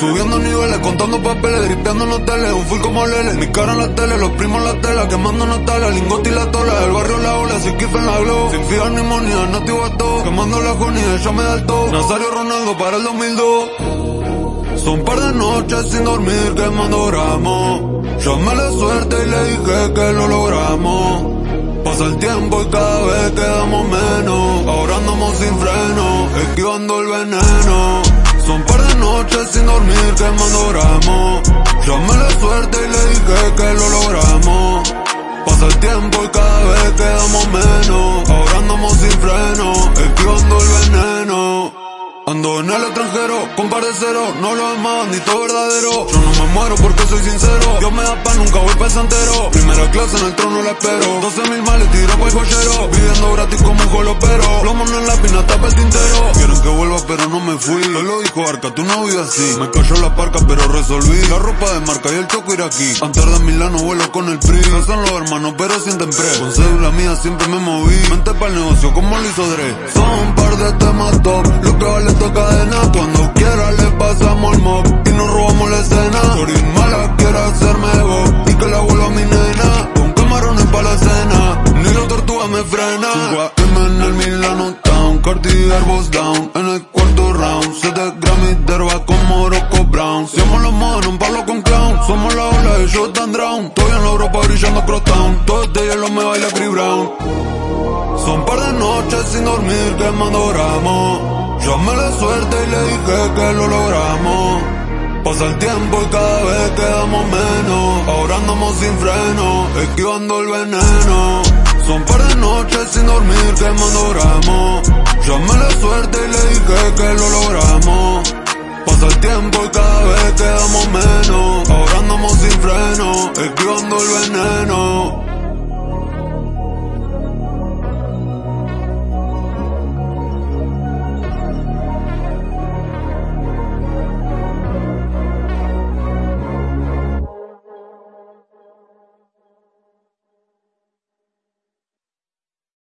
Subiendo niveles, contando papeles, dripeando en hoteles, un full como Lele. Mi cara en la tele, los primos en la tela, quemando notales, lingote y la tola, del barrio la ola, sin kiff en la glow. Sin fijar ni monía, no te todo, quemando la jonía, ella me da el todo. Nazario Ronaldo para el 2002. Son par de noches sin dormir quemando gramos. Llamé la suerte y le dije que lo logramos. Pasa el tiempo y cada vez quedamos menos. Ahora andamos sin freno, esquivando el veneno. Son par de noches sin dormir quemando gramos. Llamé la suerte y le dije que lo logramos. Pasa el tiempo y cada vez quedamos menos. Ahora andamos sin freno, esquivando el veneno. Ando en el extranjero, con par de cero, no lo más, ni todo verdadero. Yo no me muero porque soy sincero. Dios me da pan, nunca voy pa' entero. Primera clase en el trono la espero. 12 mil males tiro pa' el joyero. Viviendo gratis como un jolopero. Plomo en la pina, tapa el tintero. Pero no me fui. Él lo dijo Arca, tú no vives así. Me cayó la parca, pero resolví. La ropa de marca y el choco ir aquí. Antes de Milano vuelo con el PRI. No son los hermanos, pero sienten pre. Con cédula mía siempre me moví. Mente para el negocio, como lo hizo Dre. Son un par de temas top. Lo que vale cadena Cuando quiera le pasamos el mob Y nos robamos la escena Sorry mala quiere hacerme vos Y que la vuelva a mi nena Con camarones pa' la cena Ni la tortuga me frena 5 en el Milano Town Cartier Down ellos están drown Estoy en la Europa brillando crosstown Todo este hielo me baila Chris Brown Son par de noches sin dormir quemando gramos Llamé la suerte y le dije que lo logramos. Pasa el tiempo y cada vez quedamos menos. Ahora andamos sin freno, esquivando el veneno. Son par de noches sin dormir quemando gramos. Llamé la suerte y le dije que lo logramos. Pasa el tiempo y cada vez quedamos menos. Esquivando el veneno.